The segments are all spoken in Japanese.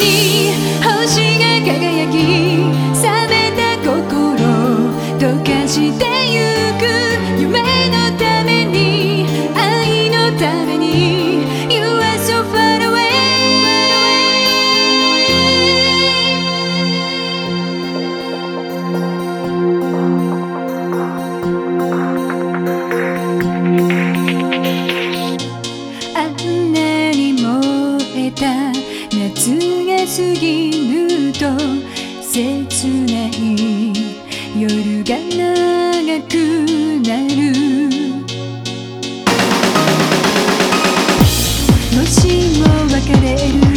mim. ぎぬと切ない夜が長くなるもしも別れる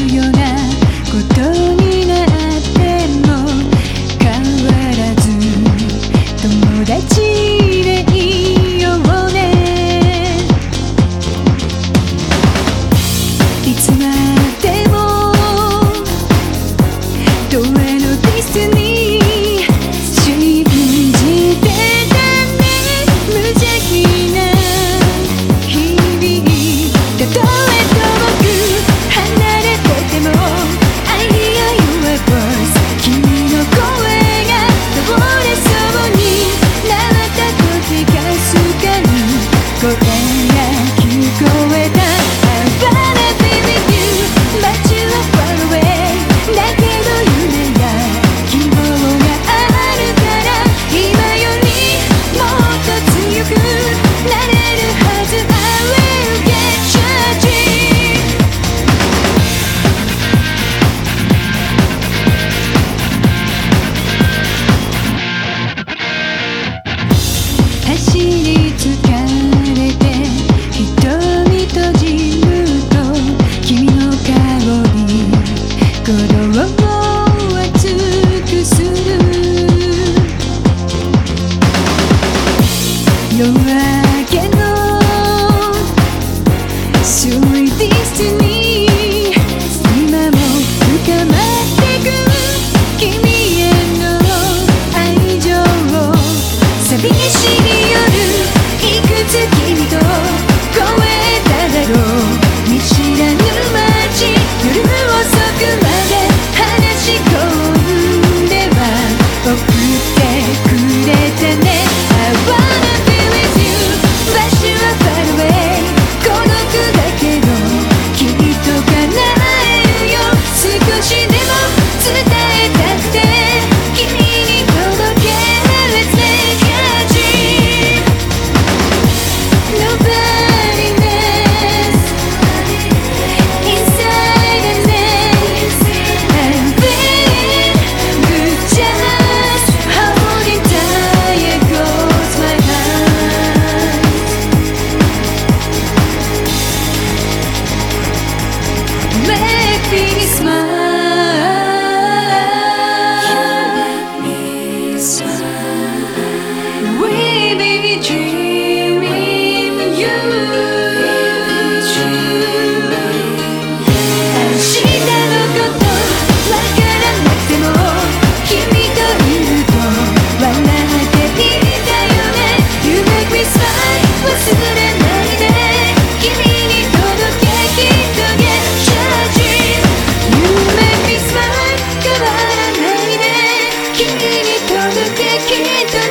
kick it, turn the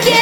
kick.